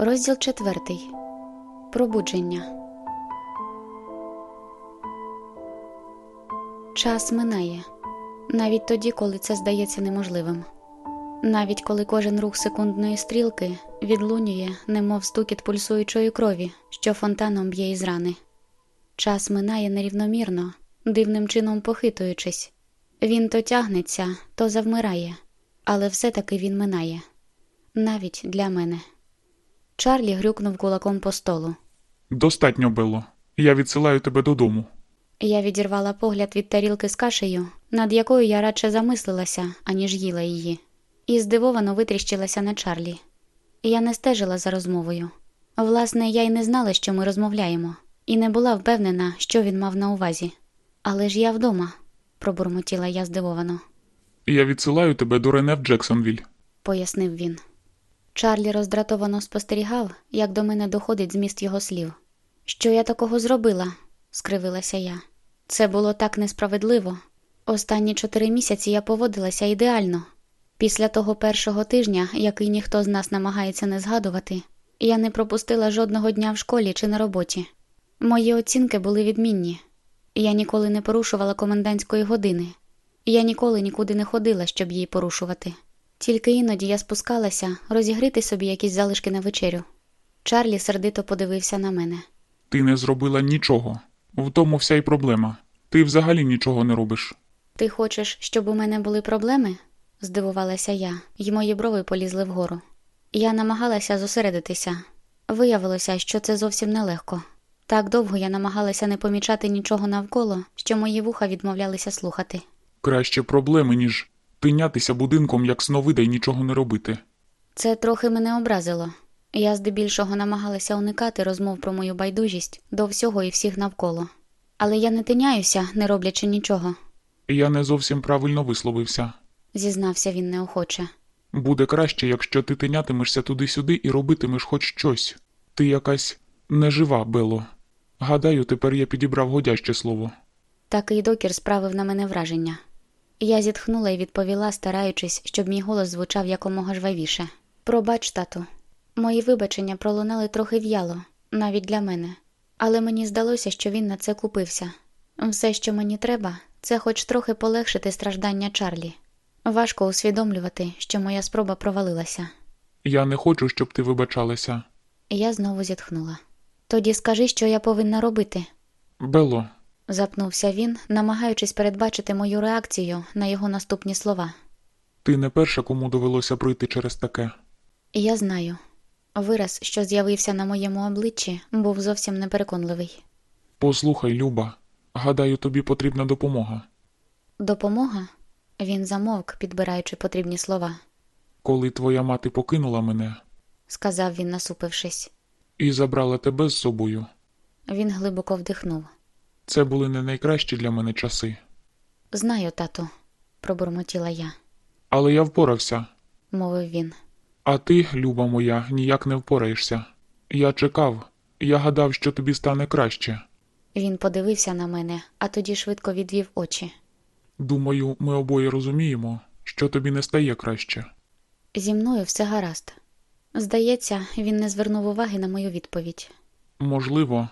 Розділ четвертий. Пробудження. Час минає. Навіть тоді, коли це здається неможливим. Навіть коли кожен рух секундної стрілки відлунює, немов стукіт пульсуючої крові, що фонтаном б'є із рани. Час минає нерівномірно, дивним чином похитуючись. Він то тягнеться, то завмирає, але все-таки він минає. Навіть для мене. Чарлі грюкнув кулаком по столу. Достатньо, Белло. Я відсилаю тебе додому. Я відірвала погляд від тарілки з кашею, над якою я радше замислилася, аніж їла її, і здивовано витріщилася на Чарлі. Я не стежила за розмовою. Власне, я й не знала, що ми розмовляємо, і не була впевнена, що він мав на увазі. Але ж я вдома, пробурмотіла я здивовано, Я відсилаю тебе до Рене в Джексонвіль. пояснив він. Чарлі роздратовано спостерігав, як до мене доходить зміст його слів. Що я такого зробила? скривилася я. Це було так несправедливо. Останні чотири місяці я поводилася ідеально. Після того першого тижня, який ніхто з нас намагається не згадувати, я не пропустила жодного дня в школі чи на роботі. Мої оцінки були відмінні. Я ніколи не порушувала комендантської години. Я ніколи нікуди не ходила, щоб її порушувати. Тільки іноді я спускалася розігріти собі якісь залишки на вечерю. Чарлі сердито подивився на мене. Ти не зробила нічого. В тому вся й проблема. Ти взагалі нічого не робиш. Ти хочеш, щоб у мене були проблеми? здивувалася я, й мої брови полізли вгору. Я намагалася зосередитися. Виявилося, що це зовсім нелегко. Так довго я намагалася не помічати нічого навколо, що мої вуха відмовлялися слухати. Краще проблеми, ніж тинятися будинком як сновида й нічого не робити. Це трохи мене образило. Я здебільшого намагалася уникати розмов про мою байдужість до всього і всіх навколо. Але я не тиняюся, не роблячи нічого, Я не зовсім правильно висловився. зізнався він неохоче. Буде краще, якщо ти тинятимешся туди-сюди і робитимеш хоч щось. Ти якась нежива, Белло. Гадаю, тепер я підібрав годяще слово. Такий докір справив на мене враження. Я зітхнула і відповіла, стараючись, щоб мій голос звучав якомога жвавіше. Пробач, тату. Мої вибачення пролунали трохи в'яло, навіть для мене, але мені здалося, що він на це купився. Все, що мені треба, це хоч трохи полегшити страждання Чарлі. Важко усвідомлювати, що моя спроба провалилася. Я не хочу, щоб ти вибачалася. Я знову зітхнула. Тоді скажи, що я повинна робити, Белло, запнувся він, намагаючись передбачити мою реакцію на його наступні слова. ти не перша, кому довелося пройти через таке. Я знаю. Вираз, що з'явився на моєму обличчі, був зовсім непереконливий. Послухай, Люба, гадаю, тобі потрібна допомога. Допомога? Він замовк, підбираючи потрібні слова, Коли твоя мати покинула мене сказав він, насупившись. і забрала тебе з собою, Він глибоко вдихнув. Це були не найкращі для мене часи. Знаю, тату, пробурмотіла я, Але я впорався, мовив він. а ти, Люба моя, ніяк не впораєшся. Я чекав, я гадав, що тобі стане краще. Він подивився на мене, а тоді швидко відвів очі. Думаю, ми обоє розуміємо, що тобі не стає краще. Зі мною все гаразд. Здається, він не звернув уваги на мою відповідь. Можливо,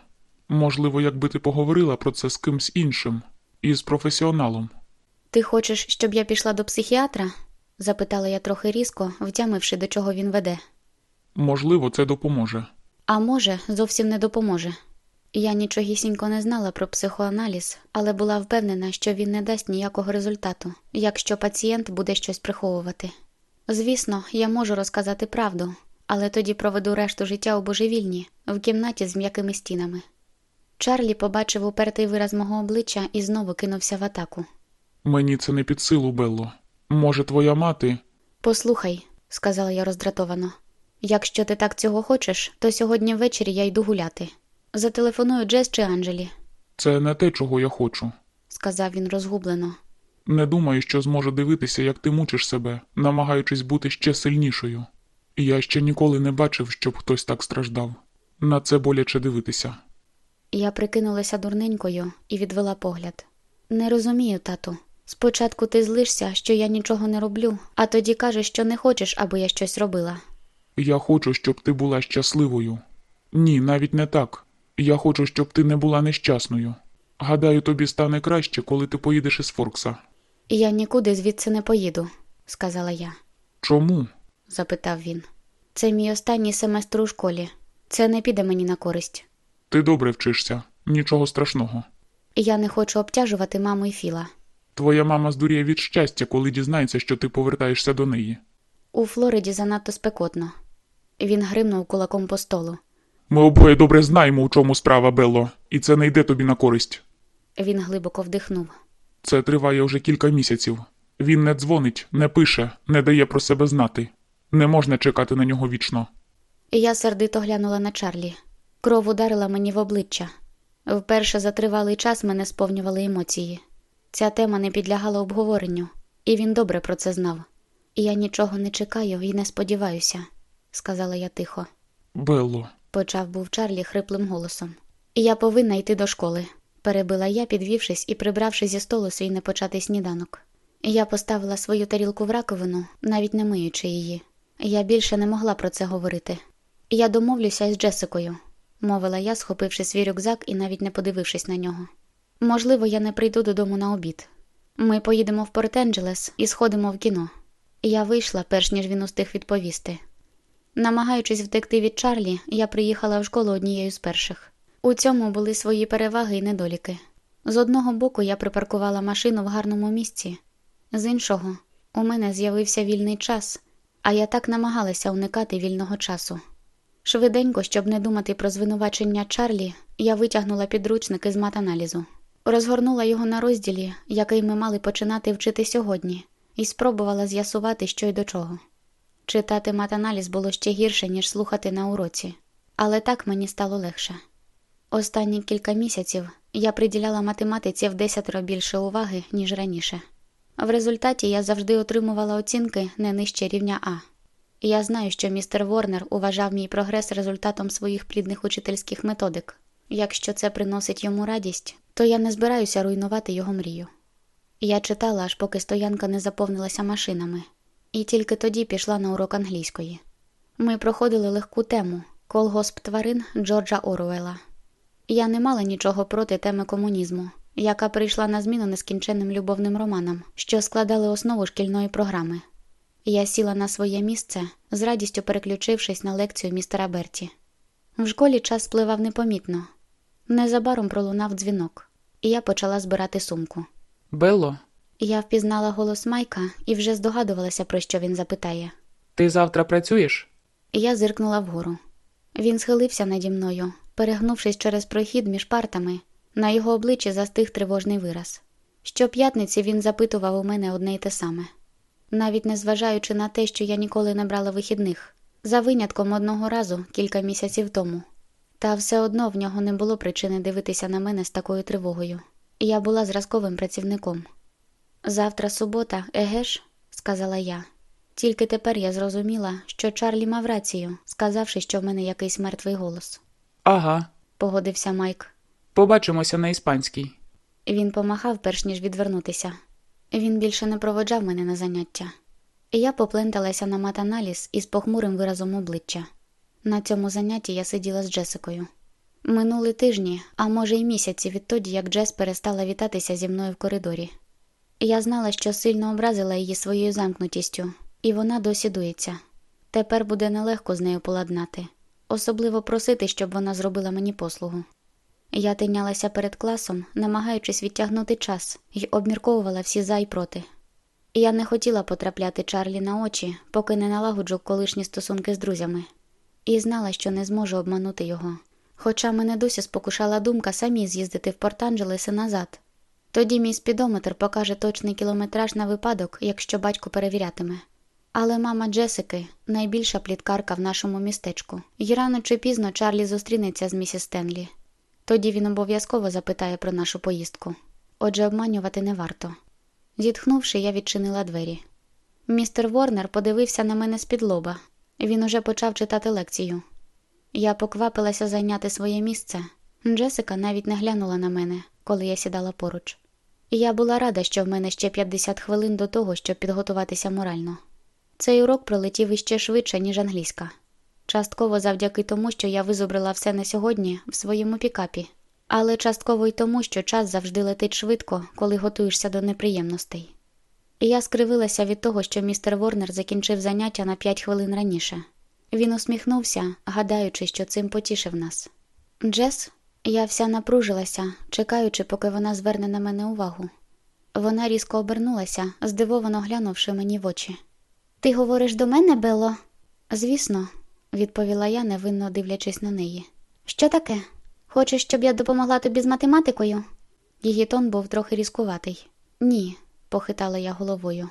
можливо, якби ти поговорила про це з кимсь іншим, із професіоналом. Ти хочеш, щоб я пішла до психіатра? запитала я трохи різко, втямивши, до чого він веде. Можливо, це допоможе. А може, зовсім не допоможе. Я нічогісінько не знала про психоаналіз, але була впевнена, що він не дасть ніякого результату, якщо пацієнт буде щось приховувати. Звісно, я можу розказати правду, але тоді проведу решту життя у божевільні, в кімнаті з м'якими стінами. Чарлі побачив упертий вираз мого обличчя і знову кинувся в атаку. Мені це не під силу, Белло. Може, твоя мати. Послухай, сказала я роздратовано. Якщо ти так цього хочеш, то сьогодні ввечері я йду гуляти. Зателефоную Джес чи Анджелі, Це не те, чого я хочу. сказав він розгублено. Не думаю, що зможу дивитися, як ти мучиш себе, намагаючись бути ще сильнішою. Я ще ніколи не бачив, щоб хтось так страждав. На це боляче дивитися. Я прикинулася дурненькою і відвела погляд. Не розумію, тату. Спочатку ти злишся, що я нічого не роблю, а тоді кажеш, що не хочеш, аби я щось робила. Я хочу, щоб ти була щасливою. Ні, навіть не так. Я хочу, щоб ти не була нещасною. Гадаю, тобі стане краще, коли ти поїдеш із Форкса. Я нікуди звідси не поїду, сказала я. Чому? запитав він. Це мій останній семестр у школі. Це не піде мені на користь. Ти добре вчишся, нічого страшного. Я не хочу обтяжувати маму і Філа. Твоя мама здуріє від щастя, коли дізнається, що ти повертаєшся до неї. У Флориді занадто спекотно. Він гримнув кулаком по столу. Ми обоє добре знаємо, у чому справа, Белло, і це не йде тобі на користь. Він глибоко вдихнув. Це триває вже кілька місяців. Він не дзвонить, не пише, не дає про себе знати. Не можна чекати на нього вічно. Я сердито глянула на Чарлі. Кров ударила мені в обличчя. Вперше за тривалий час мене сповнювали емоції. Ця тема не підлягала обговоренню, і він добре про це знав. Я нічого не чекаю і не сподіваюся, сказала я тихо. Белло, Почав був Чарлі хриплим голосом. Я повинна йти до школи, перебила я, підвівшись і прибравши зі столу свій непочатий сніданок. Я поставила свою тарілку в раковину, навіть не миючи її. Я більше не могла про це говорити. Я домовлюся із Джесикою, мовила я, схопивши свій рюкзак і навіть не подивившись на нього. Можливо, я не прийду додому на обід. Ми поїдемо в Порт-Енджелес і сходимо в кіно. Я вийшла, перш ніж він устиг відповісти. Намагаючись втекти від Чарлі, я приїхала в школу однією з перших. У цьому були свої переваги і недоліки. З одного боку я припаркувала машину в гарному місці, з іншого, у мене з'явився вільний час, а я так намагалася уникати вільного часу. Швиденько, щоб не думати про звинувачення Чарлі, я витягнула підручник із матаналізу, розгорнула його на розділі, який ми мали починати вчити сьогодні, і спробувала з'ясувати, що й до чого. Читати матаналіз було ще гірше, ніж слухати на уроці, але так мені стало легше. Останні кілька місяців я приділяла математиці в десятеро більше уваги, ніж раніше. В результаті я завжди отримувала оцінки не нижче рівня А. Я знаю, що містер Ворнер уважав мій прогрес результатом своїх плідних учительських методик. Якщо це приносить йому радість, то я не збираюся руйнувати його мрію. Я читала, аж поки стоянка не заповнилася машинами, і тільки тоді пішла на урок англійської. Ми проходили легку тему колгосп тварин Джорджа Оруела. Я не мала нічого проти теми комунізму, яка прийшла на зміну нескінченним любовним романам, що складали основу шкільної програми. Я сіла на своє місце, з радістю переключившись на лекцію містера Берті. В школі час спливав непомітно. Незабаром пролунав дзвінок, і я почала збирати сумку. Белло, Я впізнала голос Майка і вже здогадувалася, про що він запитає. ти завтра працюєш? Я зиркнула вгору. Він схилився наді мною, перегнувшись через прохід між партами, на його обличчі застиг тривожний вираз. Щоп'ятниці він запитував у мене одне й те саме, навіть незважаючи на те, що я ніколи не брала вихідних, за винятком одного разу кілька місяців тому. Та все одно в нього не було причини дивитися на мене з такою тривогою. Я була зразковим працівником. Завтра субота, еге ж, сказала я. Тільки тепер я зрозуміла, що Чарлі мав рацію, сказавши, що в мене якийсь мертвий голос. Ага. Погодився Майк. Побачимося на іспанській. Він помахав, перш ніж відвернутися. Він більше не проводжав мене на заняття. Я попленталася на матаналіз із похмурим виразом обличчя. На цьому занятті я сиділа з Джесикою. Минули тижні, а може й місяці відтоді, як Джес перестала вітатися зі мною в коридорі. Я знала, що сильно образила її своєю замкнутістю, і вона досі дується. Тепер буде нелегко з нею поладнати, особливо просити, щоб вона зробила мені послугу. Я тинялася перед класом, намагаючись відтягнути час, і обмірковувала всі за й проти. Я не хотіла потрапляти Чарлі на очі, поки не налагоджу колишні стосунки з друзями, і знала, що не зможу обманути його. Хоча мене досі спокушала думка самі з'їздити в Порт-Анджелес і назад. Тоді мій спідометр покаже точний кілометраж на випадок, якщо батько перевірятиме. Але мама Джесики найбільша пліткарка в нашому містечку, і рано чи пізно Чарлі зустрінеться з місіс Стенлі. Тоді він обов'язково запитає про нашу поїздку. Отже, обманювати не варто. Зітхнувши, я відчинила двері. Містер Ворнер подивився на мене з-під лоба. Він уже почав читати лекцію. Я поквапилася зайняти своє місце. Джесика навіть не глянула на мене, коли я сідала поруч. Я була рада, що в мене ще 50 хвилин до того, щоб підготуватися морально. Цей урок пролетів іще швидше, ніж англійська. Частково завдяки тому, що я визубрила все на сьогодні в своєму пікапі, але частково й тому, що час завжди летить швидко, коли готуєшся до неприємностей. Я скривилася від того, що містер Ворнер закінчив заняття на п'ять хвилин раніше. Він усміхнувся, гадаючи, що цим потішив нас. Джес, я вся напружилася, чекаючи, поки вона зверне на мене увагу. Вона різко обернулася, здивовано глянувши мені в очі. Ти говориш до мене, Белло?» Звісно, відповіла я, невинно дивлячись на неї. Що таке? Хочеш, щоб я допомогла тобі з математикою? Її тон був трохи різкуватий. Ні, похитала я головою.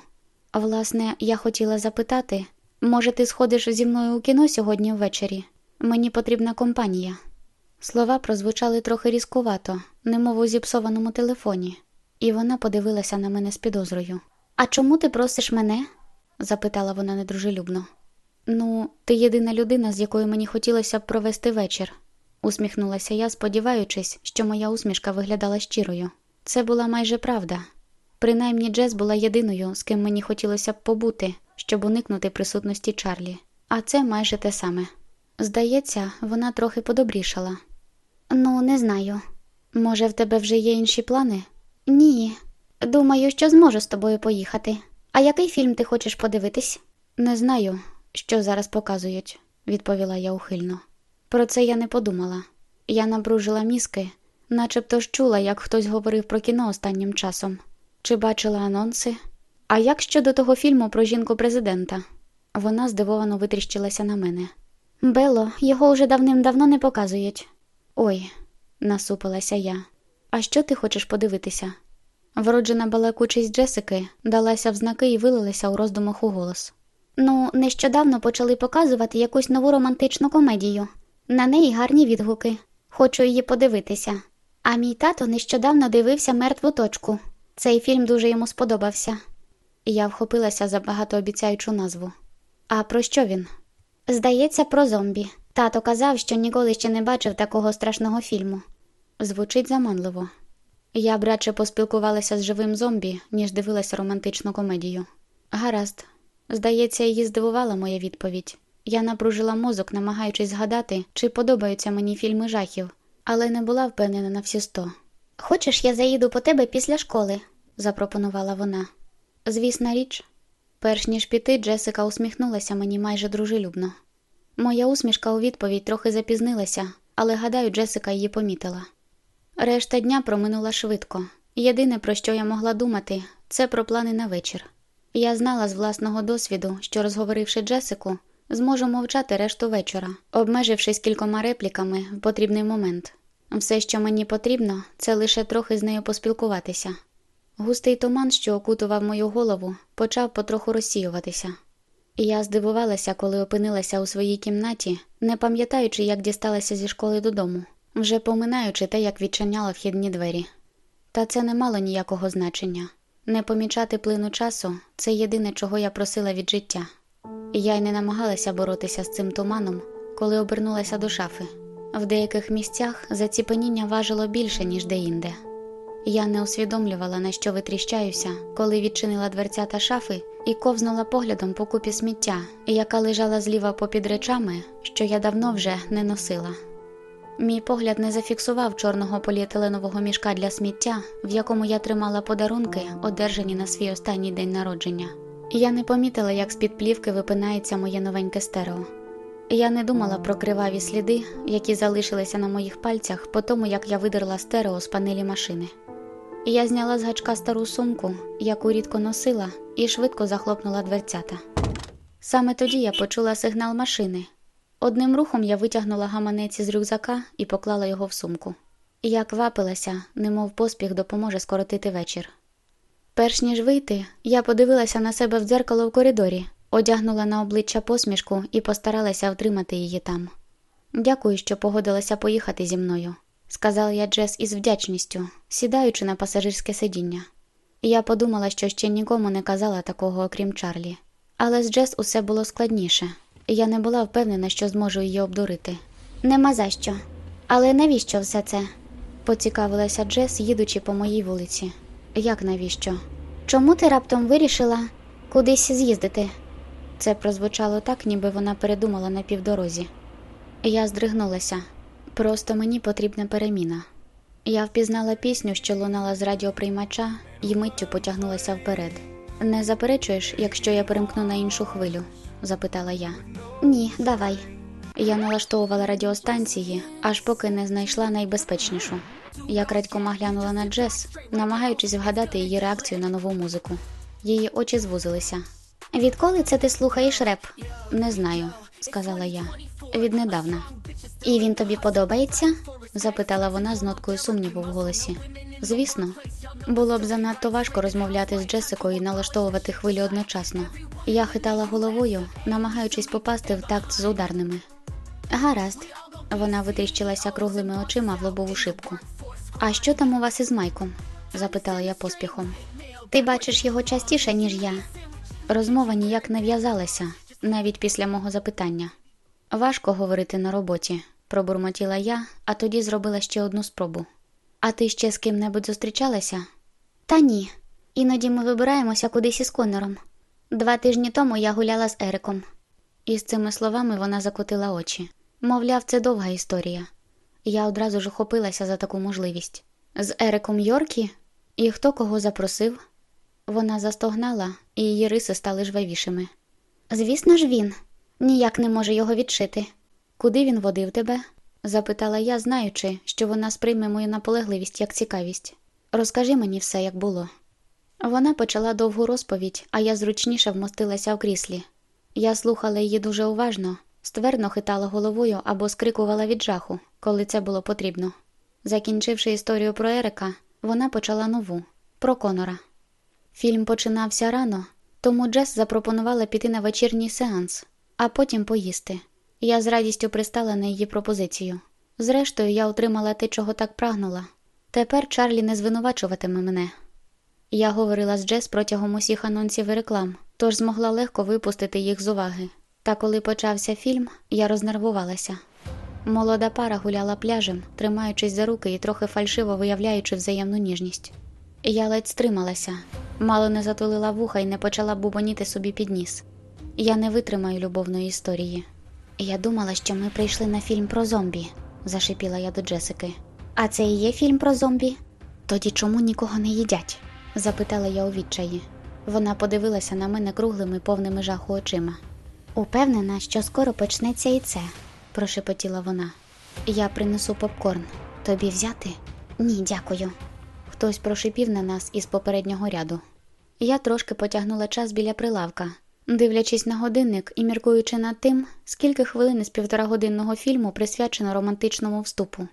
Власне, я хотіла запитати, може, ти сходиш зі мною у кіно сьогодні ввечері? Мені потрібна компанія. Слова прозвучали трохи різкувато, немов у зіпсованому телефоні, і вона подивилася на мене з підозрою. А чому ти просиш мене? запитала вона недружелюбно. Ну, ти єдина людина, з якою мені хотілося б провести вечір, усміхнулася я, сподіваючись, що моя усмішка виглядала щирою. Це була майже правда. Принаймні Джес була єдиною, з ким мені хотілося б побути, щоб уникнути присутності Чарлі, а це майже те саме. Здається, вона трохи подобрішала. Ну, не знаю. Може, в тебе вже є інші плани? Ні. Думаю, що зможу з тобою поїхати. А який фільм ти хочеш подивитись? Не знаю, що зараз показують, відповіла я ухильно. Про це я не подумала. Я напружила мізки, начебто ж чула, як хтось говорив про кіно останнім часом. Чи бачила анонси? А як щодо того фільму про жінку президента? Вона здивовано витріщилася на мене. Бело, його уже давним-давно не показують. Ой, насупилася я. А що ти хочеш подивитися? Вроджена балакучість Джесики далася в знаки і вилилася у роздумах у голос. Ну, нещодавно почали показувати якусь нову романтичну комедію. На неї гарні відгуки. Хочу її подивитися. А мій тато нещодавно дивився мертву точку. Цей фільм дуже йому сподобався. Я вхопилася за багатообіцяючу назву. А про що він? Здається, про зомбі. Тато казав, що ніколи ще не бачив такого страшного фільму. Звучить заманливо. Я б радше поспілкувалася з живим зомбі, ніж дивилася романтичну комедію. Гаразд, здається, її здивувала моя відповідь. Я напружила мозок, намагаючись згадати, чи подобаються мені фільми жахів, але не була впевнена на всі сто. Хочеш, я заїду по тебе після школи? запропонувала вона. Звісна річ, перш ніж піти, Джесика усміхнулася мені майже дружелюбно. Моя усмішка у відповідь трохи запізнилася, але гадаю, Джесика її помітила. Решта дня проминула швидко. Єдине, про що я могла думати, це про плани на вечір. Я знала з власного досвіду, що, розговоривши Джесику, зможу мовчати решту вечора, обмежившись кількома репліками в потрібний момент. Все, що мені потрібно, це лише трохи з нею поспілкуватися. Густий туман, що окутував мою голову, почав потроху розсіюватися. Я здивувалася, коли опинилася у своїй кімнаті, не пам'ятаючи, як дісталася зі школи додому, вже поминаючи те, як відчиняла вхідні двері. Та це не мало ніякого значення. Не помічати плину часу це єдине, чого я просила від життя. Я й не намагалася боротися з цим туманом, коли обернулася до шафи. В деяких місцях заціпеніння важило більше, ніж деінде. Я не усвідомлювала, на що витріщаюся, коли відчинила дверця та шафи і ковзнула поглядом по купі сміття, яка лежала зліва попід речами, що я давно вже не носила. Мій погляд не зафіксував чорного поліетиленового мішка для сміття, в якому я тримала подарунки, одержані на свій останній день народження. Я не помітила, як з-під плівки випинається моє новеньке стерео. Я не думала про криваві сліди, які залишилися на моїх пальцях по тому, як я видерла стерео з панелі машини. Я зняла з гачка стару сумку, яку рідко носила, і швидко захлопнула дверцята. Саме тоді я почула сигнал машини. Одним рухом я витягнула гаманець із рюкзака і поклала його в сумку. Я квапилася, немов поспіх допоможе скоротити вечір. Перш ніж вийти, я подивилася на себе в дзеркало в коридорі, одягнула на обличчя посмішку і постаралася втримати її там. Дякую, що погодилася поїхати зі мною, сказала я Джес із вдячністю, сідаючи на пасажирське сидіння. Я подумала, що ще нікому не казала такого, окрім Чарлі. Але з Джес усе було складніше, я не була впевнена, що зможу її обдурити. Нема за що. Але навіщо все це? поцікавилася Джес, їдучи по моїй вулиці. Як навіщо? Чому ти раптом вирішила кудись з'їздити? Це прозвучало так, ніби вона передумала на півдорозі. Я здригнулася. Просто мені потрібна переміна. Я впізнала пісню, що лунала з радіоприймача, і миттю потягнулася вперед. Не заперечуєш, якщо я перемкну на іншу хвилю? запитала я. Ні, давай. Я налаштовувала радіостанції, аж поки не знайшла найбезпечнішу. Я крадькома глянула на Джес, намагаючись вгадати її реакцію на нову музику. Її очі звузилися. Відколи це ти слухаєш реп? Не знаю, сказала я. Віднедавна. І він тобі подобається? запитала вона з ноткою сумніву в голосі. Звісно, було б занадто важко розмовляти з Джесикою і налаштовувати хвилі одночасно. Я хитала головою, намагаючись попасти в такт з ударними. Гаразд. Вона витріщилася круглими очима в лобову шибку. А що там у вас із Майком? запитала я поспіхом. Ти бачиш його частіше, ніж я. Розмова ніяк не в'язалася, навіть після мого запитання. Важко говорити на роботі, пробурмотіла я, а тоді зробила ще одну спробу. А ти ще з ким-небудь зустрічалася? Та ні. Іноді ми вибираємося кудись із Конором. Два тижні тому я гуляла з Ериком. І з цими словами вона закотила очі. Мовляв, це довга історія. Я одразу ж охопилася за таку можливість. З Ериком Йоркі? І хто кого запросив? Вона застогнала, і її риси стали жвавішими. Звісно ж, він ніяк не може його відшити. Куди він водив тебе? Запитала я, знаючи, що вона сприйме мою наполегливість як цікавість. Розкажи мені все, як було. Вона почала довгу розповідь, а я зручніше вмостилася в кріслі. Я слухала її дуже уважно, ствердно хитала головою або скрикувала від жаху, коли це було потрібно. Закінчивши історію про Ерика, вона почала нову про Конора. Фільм починався рано, тому Джес запропонувала піти на вечірній сеанс, а потім поїсти. Я з радістю пристала на її пропозицію. Зрештою, я отримала те, чого так прагнула. Тепер Чарлі не звинувачуватиме мене. Я говорила з Джес протягом усіх анонсів і реклам, тож змогла легко випустити їх з уваги. Та коли почався фільм, я рознервувалася. Молода пара гуляла пляжем, тримаючись за руки і трохи фальшиво виявляючи взаємну ніжність. Я ледь стрималася, мало не затулила вуха і не почала бубоніти собі під ніс. Я не витримаю любовної історії. Я думала, що ми прийшли на фільм про зомбі, зашипіла я до Джесики. А це і є фільм про зомбі? Тоді чому нікого не їдять? запитала я у відчаї. Вона подивилася на мене круглими, повними жаху очима. Упевнена, що скоро почнеться і це, прошепотіла вона. Я принесу попкорн. Тобі взяти? Ні, дякую. Хтось прошипів на нас із попереднього ряду. Я трошки потягнула час біля прилавка, дивлячись на годинник і міркуючи над тим, скільки хвилин із півторагодинного фільму присвячено романтичному вступу.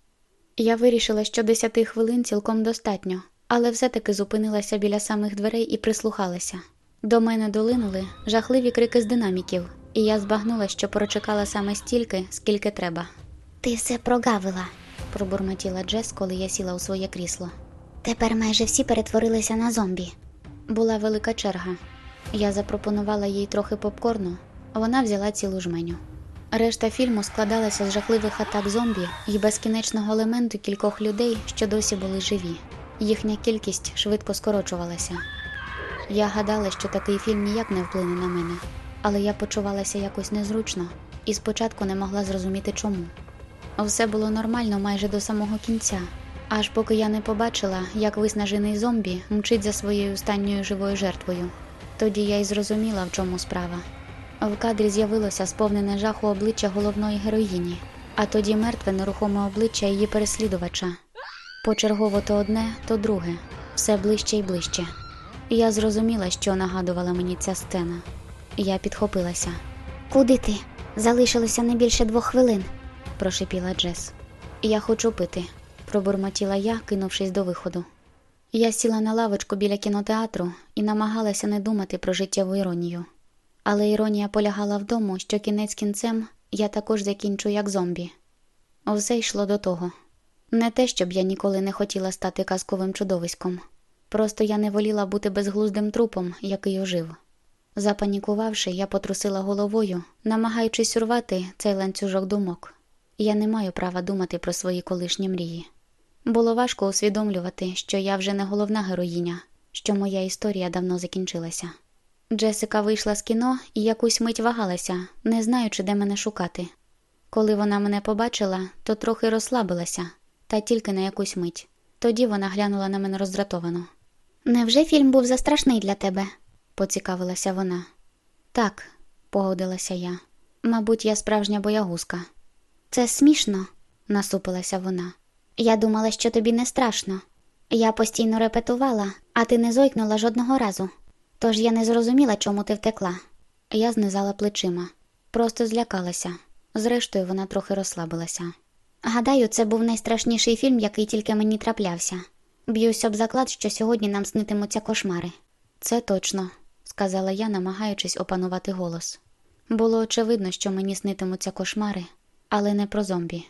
Я вирішила, що десяти хвилин цілком достатньо, але все-таки зупинилася біля самих дверей і прислухалася. До мене долинули жахливі крики з динаміків, і я збагнула, що прочекала саме стільки, скільки треба. Ти все прогавила, пробурмотіла Джес, коли я сіла у своє крісло. Тепер майже всі перетворилися на зомбі. Була велика черга. Я запропонувала їй трохи попкорну, вона взяла цілу жменю. Решта фільму складалася з жахливих атак зомбі і безкінечного елементу кількох людей, що досі були живі. Їхня кількість швидко скорочувалася. Я гадала, що такий фільм ніяк не вплине на мене, але я почувалася якось незручно і спочатку не могла зрозуміти чому. Все було нормально майже до самого кінця, аж поки я не побачила, як виснажений зомбі мчить за своєю останньою живою жертвою. Тоді я й зрозуміла, в чому справа. В кадрі з'явилося сповнене жаху обличчя головної героїні, а тоді мертве нерухоме обличчя її переслідувача. Почергово то одне, то друге, все ближче і ближче. Я зрозуміла, що нагадувала мені ця сцена. Я підхопилася. Куди ти? Залишилося не більше двох хвилин, прошипіла Джес. Я хочу пити, пробурмотіла я, кинувшись до виходу. Я сіла на лавочку біля кінотеатру і намагалася не думати про життєву іронію. Але іронія полягала в тому, що кінець кінцем я також закінчу як зомбі. Все йшло до того. Не те, щоб я ніколи не хотіла стати казковим чудовиськом. Просто я не воліла бути безглуздим трупом, який ожив. Запанікувавши, я потрусила головою, намагаючись урвати цей ланцюжок думок. Я не маю права думати про свої колишні мрії. Було важко усвідомлювати, що я вже не головна героїня, що моя історія давно закінчилася. Джесика вийшла з кіно і якусь мить вагалася, не знаючи, де мене шукати. Коли вона мене побачила, то трохи розслабилася, та тільки на якусь мить. Тоді вона глянула на мене роздратовано. Невже фільм був застрашний для тебе? поцікавилася вона. Так, погодилася я. Мабуть, я справжня боягузка. Це смішно, насупилася вона. Я думала, що тобі не страшно. Я постійно репетувала, а ти не зойкнула жодного разу. Тож я не зрозуміла, чому ти втекла. Я знизала плечима, просто злякалася. Зрештою, вона трохи розслабилася. Гадаю, це був найстрашніший фільм, який тільки мені траплявся. Б'юсь об заклад, що сьогодні нам снитимуться кошмари. Це точно, сказала я, намагаючись опанувати голос. Було очевидно, що мені снитимуться кошмари, але не про зомбі.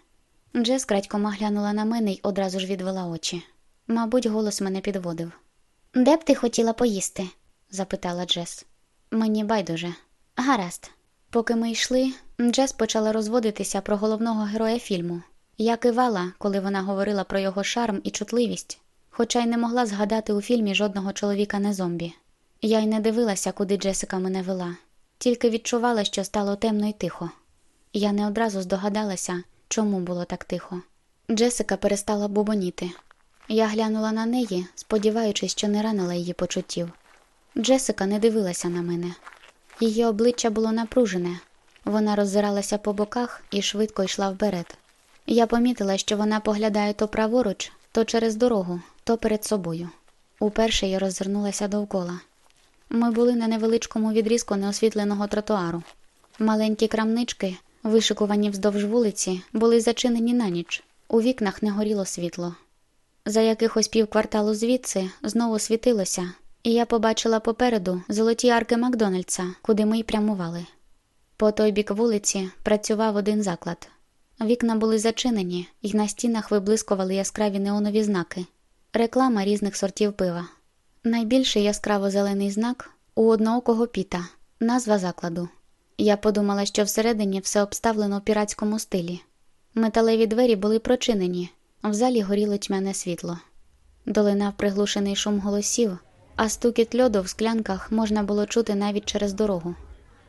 Джес крадькома глянула на мене й одразу ж відвела очі. Мабуть, голос мене підводив. Де б ти хотіла поїсти? запитала Джес. Мені байдуже. Гаразд. Поки ми йшли, Джес почала розводитися про головного героя фільму. Я кивала, коли вона говорила про його шарм і чутливість, хоча й не могла згадати у фільмі жодного чоловіка не зомбі. Я й не дивилася, куди Джесика мене вела, тільки відчувала, що стало темно й тихо. Я не одразу здогадалася, чому було так тихо. Джесика перестала бубоніти. Я глянула на неї, сподіваючись, що не ранила її почуттів. Джесика не дивилася на мене. Її обличчя було напружене, вона роззиралася по боках і швидко йшла вперед. Я помітила, що вона поглядає то праворуч, то через дорогу, то перед собою. Уперше я роззирнулася довкола. Ми були на невеличкому відрізку неосвітленого тротуару. Маленькі крамнички, вишикувані вздовж вулиці, були зачинені на ніч. У вікнах не горіло світло. За якихось півкварталу звідси знову світилося, і я побачила попереду золоті арки Макдональдса, куди ми й прямували. По той бік вулиці працював один заклад. Вікна були зачинені, і на стінах виблискували яскраві неонові знаки, реклама різних сортів пива. Найбільший яскраво зелений знак у одноокого піта, назва закладу. Я подумала, що всередині все обставлено в піратському стилі. Металеві двері були прочинені, в залі горіло тьмяне світло. Долинав приглушений шум голосів, а стукіт льоду в склянках можна було чути навіть через дорогу.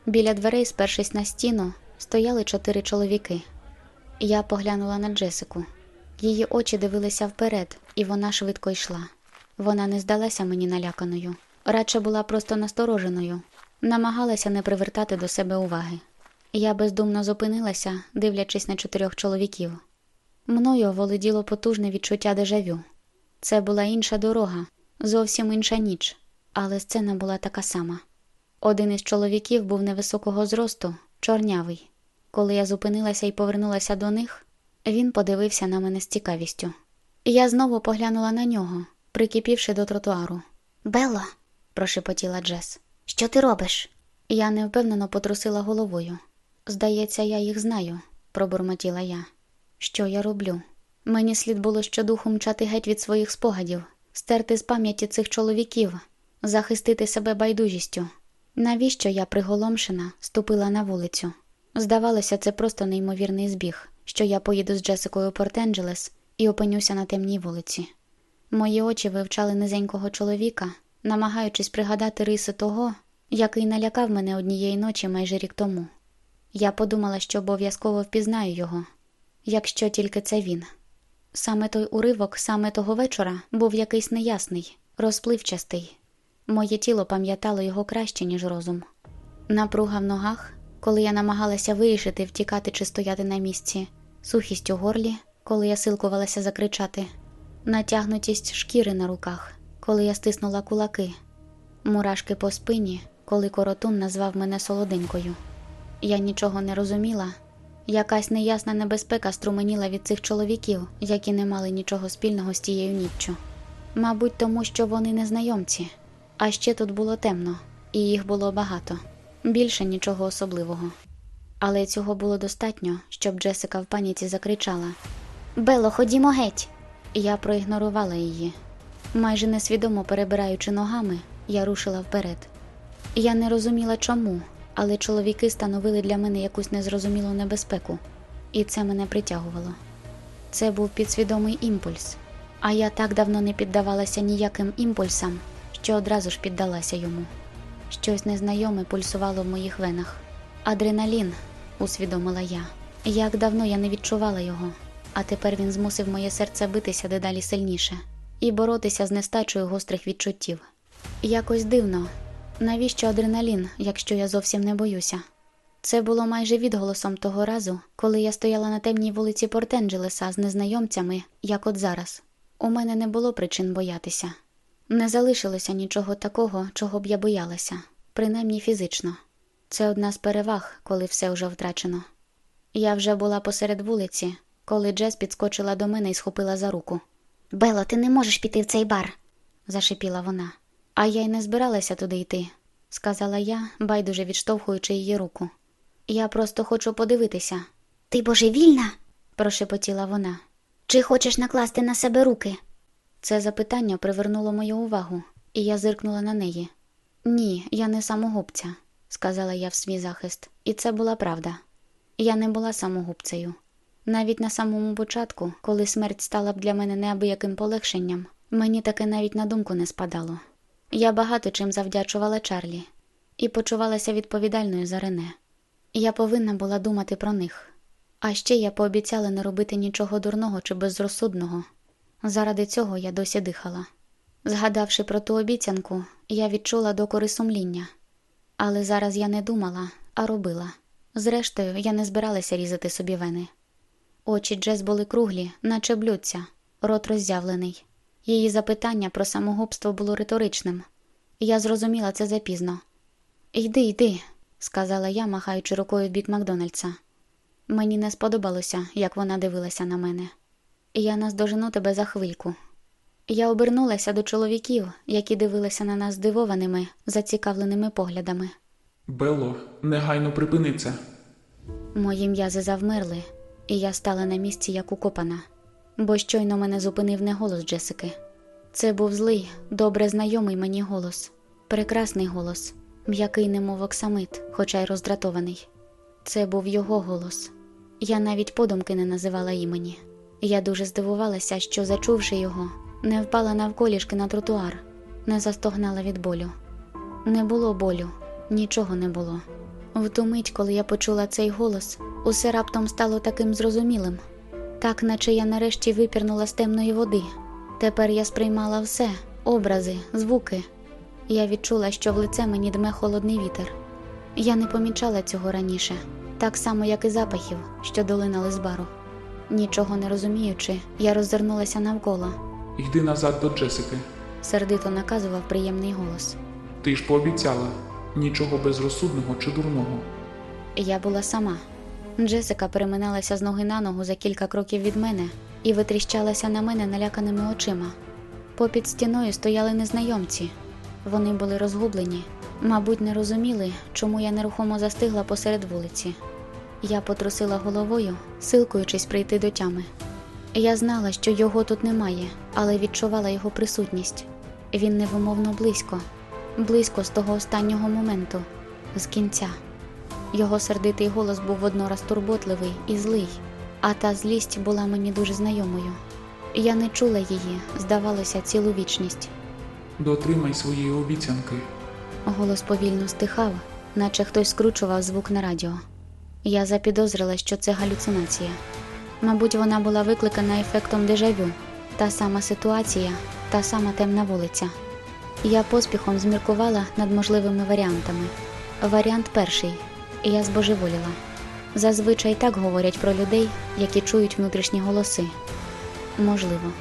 Біля дверей, спершись на стіну, стояли чотири чоловіки. Я поглянула на Джесику. Її очі дивилися вперед, і вона швидко йшла. Вона не здалася мені наляканою, радше була просто настороженою, намагалася не привертати до себе уваги. Я бездумно зупинилася, дивлячись на чотирьох чоловіків. Мною володіло потужне відчуття дежавю. Це була інша дорога, зовсім інша ніч, але сцена була така сама. Один із чоловіків був невисокого зросту, чорнявий. Коли я зупинилася і повернулася до них, він подивився на мене з цікавістю. Я знову поглянула на нього, прикипівши до тротуару. Белло, прошепотіла Джес, що ти робиш? Я невпевнено потрусила головою. Здається, я їх знаю, пробурмотіла я. Що я роблю? Мені слід було щодуху мчати геть від своїх спогадів, стерти з пам'яті цих чоловіків, захистити себе байдужістю. Навіщо я, приголомшена, ступила на вулицю? Здавалося, це просто неймовірний збіг, що я поїду з Джесикою Порт-Енджелес і опинюся на темній вулиці. Мої очі вивчали низенького чоловіка, намагаючись пригадати риси того, який налякав мене однієї ночі майже рік тому. Я подумала, що обов'язково впізнаю його, якщо тільки це він. Саме той уривок, саме того вечора, був якийсь неясний, розпливчастий. Моє тіло пам'ятало його краще, ніж розум. Напруга в ногах, коли я намагалася вирішити, втікати чи стояти на місці, сухість у горлі, коли я силкувалася закричати, натягнутість шкіри на руках, коли я стиснула кулаки, мурашки по спині, коли коротун назвав мене солоденькою. Я нічого не розуміла. Якась неясна небезпека струменіла від цих чоловіків, які не мали нічого спільного з тією ніччю. Мабуть, тому що вони незнайомці, а ще тут було темно, і їх було багато, більше нічого особливого. Але цього було достатньо, щоб Джесика в паніці закричала: Бело, ходімо геть! Я проігнорувала її. Майже несвідомо перебираючи ногами, я рушила вперед. Я не розуміла чому, але чоловіки становили для мене якусь незрозумілу небезпеку, і це мене притягувало. Це був підсвідомий імпульс, а я так давно не піддавалася ніяким імпульсам, що одразу ж піддалася йому. Щось незнайоме пульсувало в моїх венах. Адреналін, усвідомила я. Як давно я не відчувала його, а тепер він змусив моє серце битися дедалі сильніше і боротися з нестачею гострих відчуттів. Якось дивно, навіщо адреналін, якщо я зовсім не боюся? Це було майже відголосом того разу, коли я стояла на темній вулиці Портенджелеса з незнайомцями, як от зараз. У мене не було причин боятися. Не залишилося нічого такого, чого б я боялася, принаймні фізично. Це одна з переваг, коли все вже втрачено. Я вже була посеред вулиці, коли Джес підскочила до мене і схопила за руку. Бело, ти не можеш піти в цей бар. зашипіла вона. А я й не збиралася туди йти, сказала я, байдуже відштовхуючи її руку. Я просто хочу подивитися, Ти божевільна? прошепотіла вона. Чи хочеш накласти на себе руки? Це запитання привернуло мою увагу, і я зиркнула на неї. Ні, я не самогубця, сказала я в свій захист, і це була правда. Я не була самогубцею. Навіть на самому початку, коли смерть стала б для мене неабияким полегшенням, мені таке навіть на думку не спадало. Я багато чим завдячувала Чарлі і почувалася відповідальною за Рене. Я повинна була думати про них. А ще я пообіцяла не робити нічого дурного чи безрозсудного. Заради цього я досі дихала. Згадавши про ту обіцянку, я відчула докори сумління. Але зараз я не думала, а робила. Зрештою, я не збиралася різати собі вени. Очі Джес були круглі, наче блюдця, рот роззявлений. Її запитання про самогубство було риторичним. Я зрозуміла це запізно. Йди, йди, сказала я, махаючи рукою в бік Макдональдса. Мені не сподобалося, як вона дивилася на мене. Я наздожену тебе за хвильку. Я обернулася до чоловіків, які дивилися на нас здивованими, зацікавленими поглядами. Белло, негайно припини це. Мої м'язи завмерли, і я стала на місці як укопана, бо щойно мене зупинив не голос Джесики. Це був злий, добре знайомий мені голос, прекрасний голос, м'який, немов оксамит, хоча й роздратований. Це був його голос. Я навіть подумки не називала імені. Я дуже здивувалася, що, зачувши його, не впала навколішки на тротуар, не застогнала від болю. Не було болю, нічого не було. В ту мить, коли я почула цей голос, усе раптом стало таким зрозумілим, так наче я нарешті випірнула з темної води. Тепер я сприймала все образи, звуки. Я відчула, що в лице мені дме холодний вітер. Я не помічала цього раніше, так само, як і запахів, що долинали з бару. Нічого не розуміючи, я роззирнулася навколо. Йди назад до Джесики. Сердито наказував приємний голос. Ти ж пообіцяла нічого безрозсудного чи дурного. Я була сама. Джесика переминалася з ноги на ногу за кілька кроків від мене і витріщалася на мене наляканими очима. Попід стіною стояли незнайомці. Вони були розгублені, мабуть, не розуміли, чому я нерухомо застигла посеред вулиці. Я потрусила головою, силкуючись прийти до тями. Я знала, що його тут немає, але відчувала його присутність. Він невимовно близько, близько з того останнього моменту, з кінця. Його сердитий голос був воднораз турботливий і злий, а та злість була мені дуже знайомою. Я не чула її, здавалося, цілу вічність. Дотримай своєї обіцянки. Голос повільно стихав, наче хтось скручував звук на радіо. Я запідозрила, що це галюцинація. Мабуть, вона була викликана ефектом дежавю, та сама ситуація, та сама темна вулиця. Я поспіхом зміркувала над можливими варіантами. Варіант перший я збожеволіла. Зазвичай так говорять про людей, які чують внутрішні голоси. Можливо.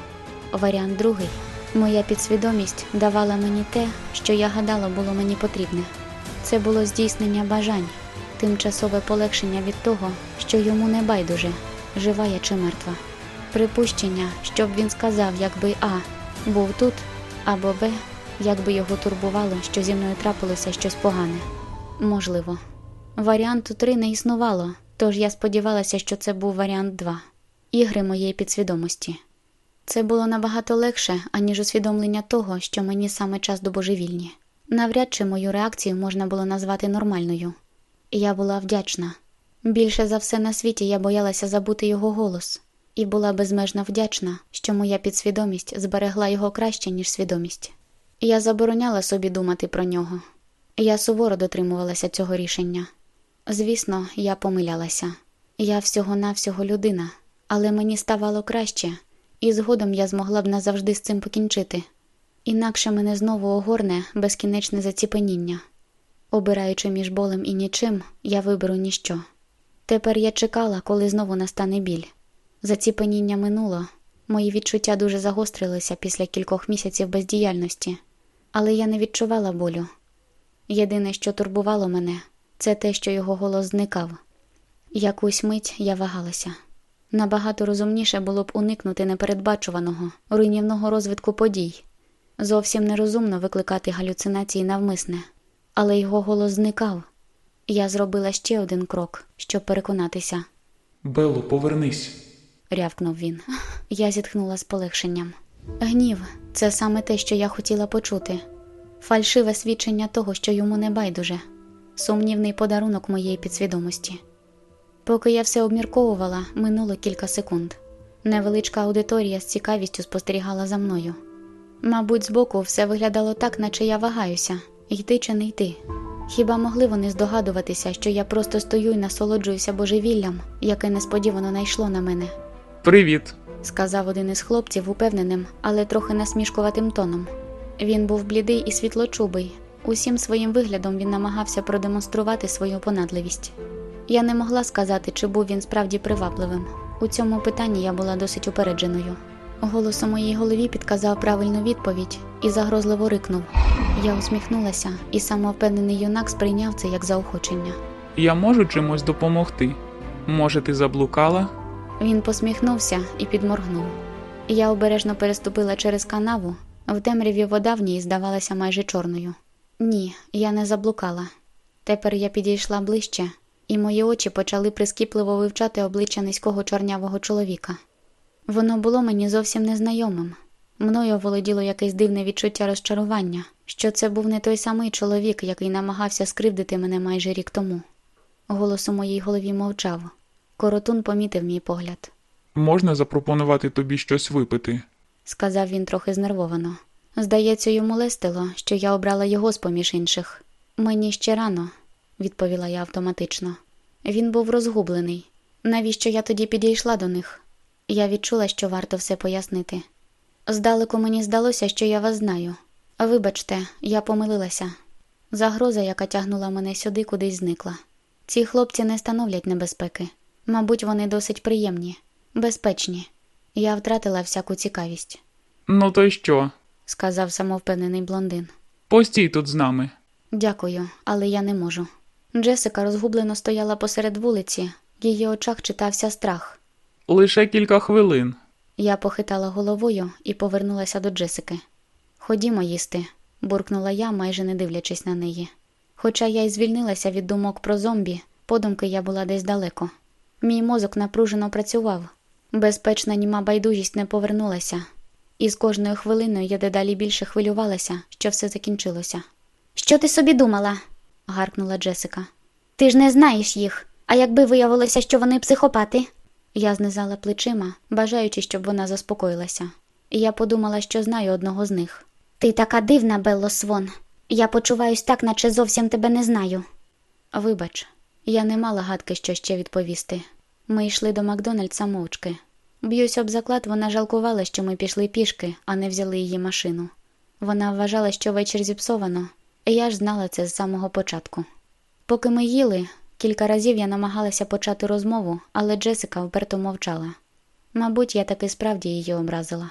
Варіант другий моя підсвідомість давала мені те, що я гадала було мені потрібне. Це було здійснення бажань, тимчасове полегшення від того, що йому не байдуже, жива я чи мертва. Припущення, щоб він сказав, якби А був тут, або Б, якби його турбувало, що зі мною трапилося щось погане. Можливо. Варіанту 3 не існувало, тож я сподівалася, що це був варіант 2 ігри моєї підсвідомості. Це було набагато легше, аніж усвідомлення того, що мені саме час до божевільні. Навряд чи мою реакцію можна було назвати нормальною. Я була вдячна. Більше за все на світі я боялася забути його голос, і була безмежно вдячна, що моя підсвідомість зберегла його краще, ніж свідомість. Я забороняла собі думати про нього. Я суворо дотримувалася цього рішення. Звісно, я помилялася. Я всього-навсього людина, але мені ставало краще, і згодом я змогла б назавжди з цим покінчити. Інакше мене знову огорне безкінечне заціпеніння. Обираючи між болем і нічим, я виберу ніщо. Тепер я чекала, коли знову настане біль. Заціпеніння минуло, мої відчуття дуже загострилися після кількох місяців бездіяльності, але я не відчувала болю. Єдине, що турбувало мене, це те, що його голос зникав. Якусь мить я вагалася. Набагато розумніше було б уникнути непередбачуваного, руйнівного розвитку подій. Зовсім нерозумно викликати галюцинації навмисне, але його голос зникав. Я зробила ще один крок, щоб переконатися, Белло, повернись. рявкнув він. Я зітхнула з полегшенням. Гнів це саме те, що я хотіла почути. Фальшиве свідчення того, що йому не байдуже, сумнівний подарунок моєї підсвідомості. Поки я все обмірковувала, минуло кілька секунд. Невеличка аудиторія з цікавістю спостерігала за мною. Мабуть, збоку все виглядало так, наче я вагаюся, йти чи не йти. Хіба могли вони здогадуватися, що я просто стою і насолоджуюся божевіллям, яке несподівано найшло на мене, Привіт. сказав один із хлопців упевненим, але трохи насмішкуватим тоном. Він був блідий і світлочубий. Усім своїм виглядом він намагався продемонструвати свою понадливість. Я не могла сказати, чи був він справді привабливим. У цьому питанні я була досить упередженою. Голос у моїй голові підказав правильну відповідь і загрозливо рикнув. Я усміхнулася, і самовпевнений юнак сприйняв це як заохочення. Я можу чимось допомогти? Може, ти заблукала? Він посміхнувся і підморгнув. Я обережно переступила через канаву. В темряві вода в ній здавалася майже чорною. Ні, я не заблукала. Тепер я підійшла ближче, і мої очі почали прискіпливо вивчати обличчя низького чорнявого чоловіка. Воно було мені зовсім незнайомим. Мною володіло якесь дивне відчуття розчарування, що це був не той самий чоловік, який намагався скривдити мене майже рік тому. Голос у моїй голові мовчав. Коротун помітив мій погляд. Можна запропонувати тобі щось випити? сказав він трохи знервовано. Здається, йому лестило, що я обрала його з поміж інших. Мені ще рано, відповіла я автоматично. Він був розгублений. Навіщо я тоді підійшла до них? Я відчула, що варто все пояснити. Здалеку мені здалося, що я вас знаю. Вибачте, я помилилася. Загроза, яка тягнула мене сюди, кудись зникла. Ці хлопці не становлять небезпеки. Мабуть, вони досить приємні, безпечні. Я втратила всяку цікавість, Ну то й що? Сказав самовпевнений блондин. Постій тут з нами. Дякую, але я не можу. Джесика розгублено стояла посеред вулиці, в її очах читався страх. Лише кілька хвилин. Я похитала головою і повернулася до Джесики. Ходімо їсти, буркнула я, майже не дивлячись на неї. Хоча я й звільнилася від думок про зомбі, подумки я була десь далеко. Мій мозок напружено працював. Безпечна німа байдужість не повернулася, і з кожною хвилиною я дедалі більше хвилювалася, що все закінчилося. Що ти собі думала? гаркнула Джесика. Ти ж не знаєш їх. А якби виявилося, що вони психопати? Я знизала плечима, бажаючи, щоб вона заспокоїлася. І я подумала, що знаю одного з них. Ти така дивна, Белло Свон. Я почуваюсь так, наче зовсім тебе не знаю. Вибач, я не мала гадки, що ще відповісти. Ми йшли до Макдональдса мовчки. Б'юсь об заклад, вона жалкувала, що ми пішли пішки, а не взяли її машину. Вона вважала, що вечір зіпсовано, і я ж знала це з самого початку. Поки ми їли, кілька разів я намагалася почати розмову, але Джесика вперто мовчала. Мабуть, я таки справді її образила.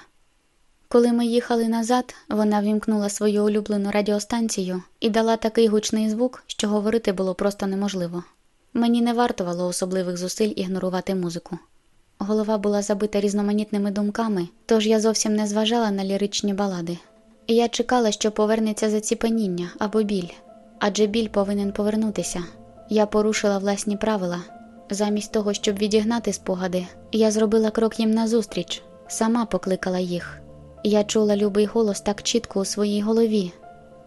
Коли ми їхали назад, вона вімкнула свою улюблену радіостанцію і дала такий гучний звук, що говорити було просто неможливо. Мені не вартувало особливих зусиль ігнорувати музику. Голова була забита різноманітними думками, тож я зовсім не зважала на ліричні балади. Я чекала, що повернеться заціпеніння або біль, адже біль повинен повернутися. Я порушила власні правила. Замість того, щоб відігнати спогади, я зробила крок їм назустріч, сама покликала їх. Я чула любий голос так чітко у своїй голові.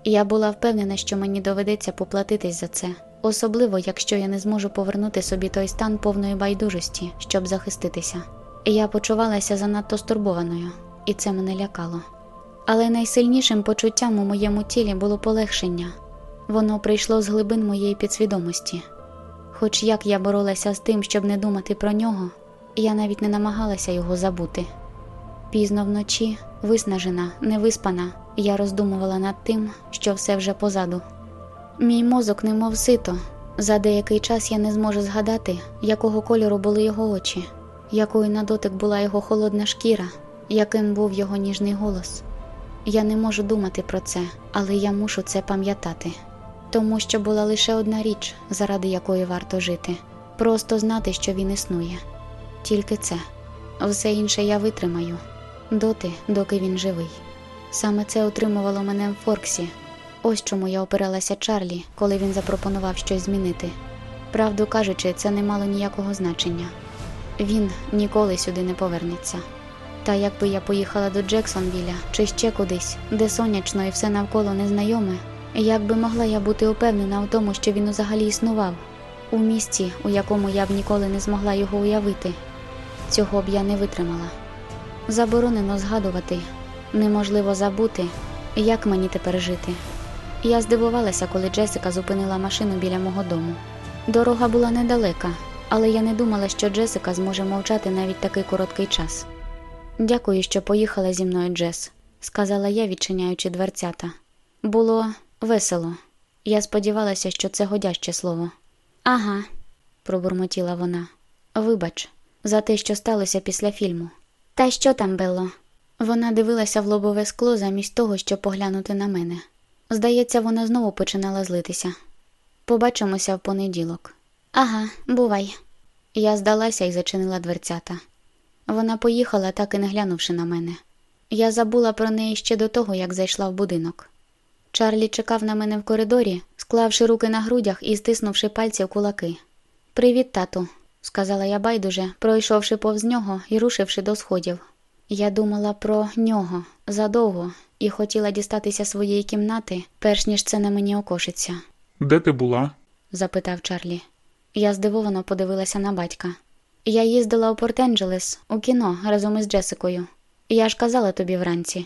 Я була впевнена, що мені доведеться поплатитись за це, особливо якщо я не зможу повернути собі той стан повної байдужості, щоб захиститися. Я почувалася занадто стурбованою, і це мене лякало. Але найсильнішим почуттям у моєму тілі було полегшення. Воно прийшло з глибин моєї підсвідомості. Хоч як я боролася з тим, щоб не думати про нього, я навіть не намагалася його забути. Пізно вночі, виснажена, невиспана, я роздумувала над тим, що все вже позаду. Мій мозок немов сито. За деякий час я не зможу згадати, якого кольору були його очі, якою на дотик була його холодна шкіра, яким був його ніжний голос. Я не можу думати про це, але я мушу це пам'ятати. Тому що була лише одна річ, заради якої варто жити просто знати, що він існує. Тільки це. Все інше я витримаю доти, доки він живий. Саме це утримувало мене в Форксі. Ось чому я опиралася Чарлі, коли він запропонував щось змінити. Правду кажучи, це не мало ніякого значення. Він ніколи сюди не повернеться. Та якби я поїхала до Джексонвіля чи ще кудись, де сонячно і все навколо незнайоме, як би могла я бути упевнена у тому, що він взагалі існував, у місці, у якому я б ніколи не змогла його уявити, цього б я не витримала. Заборонено згадувати, неможливо забути, як мені тепер жити. Я здивувалася, коли Джесика зупинила машину біля мого дому. Дорога була недалека, але я не думала, що Джесика зможе мовчати навіть такий короткий час. Дякую, що поїхала зі мною, Джес, сказала я, відчиняючи дверцята. Було весело. Я сподівалася, що це годяще слово. Ага, пробурмотіла вона. Вибач, за те, що сталося після фільму. Та що там, Белло? Вона дивилася в лобове скло замість того, щоб поглянути на мене. Здається, вона знову починала злитися. Побачимося в понеділок. Ага, бувай. Я здалася і зачинила дверцята. Вона поїхала, так і не глянувши на мене. Я забула про неї ще до того, як зайшла в будинок. Чарлі чекав на мене в коридорі, склавши руки на грудях і стиснувши пальці в кулаки. Привіт, тату, сказала я байдуже, пройшовши повз нього і рушивши до сходів. Я думала про нього задовго і хотіла дістатися своєї кімнати, перш ніж це на мені окошиться, Де ти була? запитав Чарлі. Я здивовано подивилася на батька. Я їздила у Порт-Енджелес у кіно разом із Джесикою. Я ж казала тобі вранці,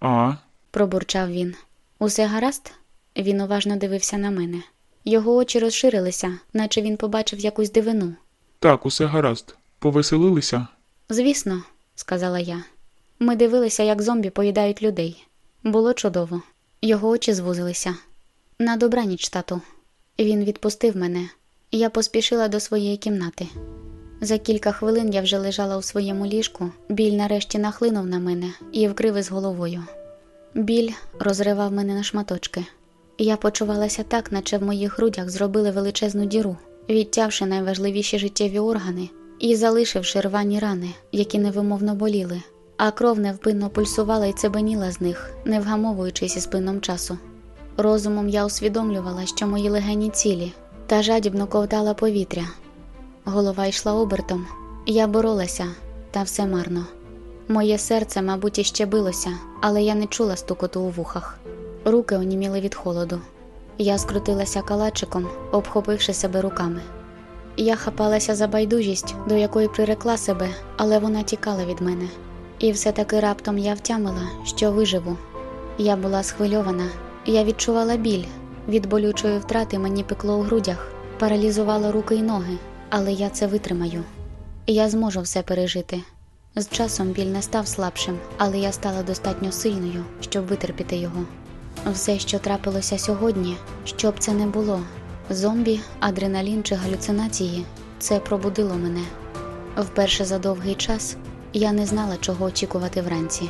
А, пробурчав він. Усе гаразд? Він уважно дивився на мене. Його очі розширилися, наче він побачив якусь дивину. так, усе гаразд. Повеселилися? Звісно, сказала я. Ми дивилися, як зомбі поїдають людей. Було чудово. Його очі звузилися. На добраніч, тату. Він відпустив мене. Я поспішила до своєї кімнати. За кілька хвилин я вже лежала у своєму ліжку, біль нарешті нахлинув на мене і вкрив із головою. Біль розривав мене на шматочки. Я почувалася так, наче в моїх грудях зробили величезну діру, відтявши найважливіші життєві органи і залишивши рвані рани, які невимовно боліли, а кров невпинно пульсувала і цебеніла з них, не вгамовуючись із плином часу. Розумом я усвідомлювала, що мої легені цілі, та жадібно ковтала повітря. Голова йшла обертом, я боролася, та все марно. Моє серце, мабуть, іще билося, але я не чула стукоту у вухах. Руки оніміли від холоду. Я скрутилася калачиком, обхопивши себе руками. Я хапалася за байдужість, до якої прирекла себе, але вона тікала від мене. І все-таки раптом я втямила, що виживу. Я була схвильована, я відчувала біль. Від болючої втрати мені пекло у грудях, паралізувало руки й ноги, але я це витримаю. Я зможу все пережити. З часом біль не став слабшим, але я стала достатньо сильною, щоб витерпіти його. Все, що трапилося сьогодні, що б це не було зомбі, адреналін чи галюцинації, це пробудило мене. Вперше за довгий час я не знала, чого очікувати вранці.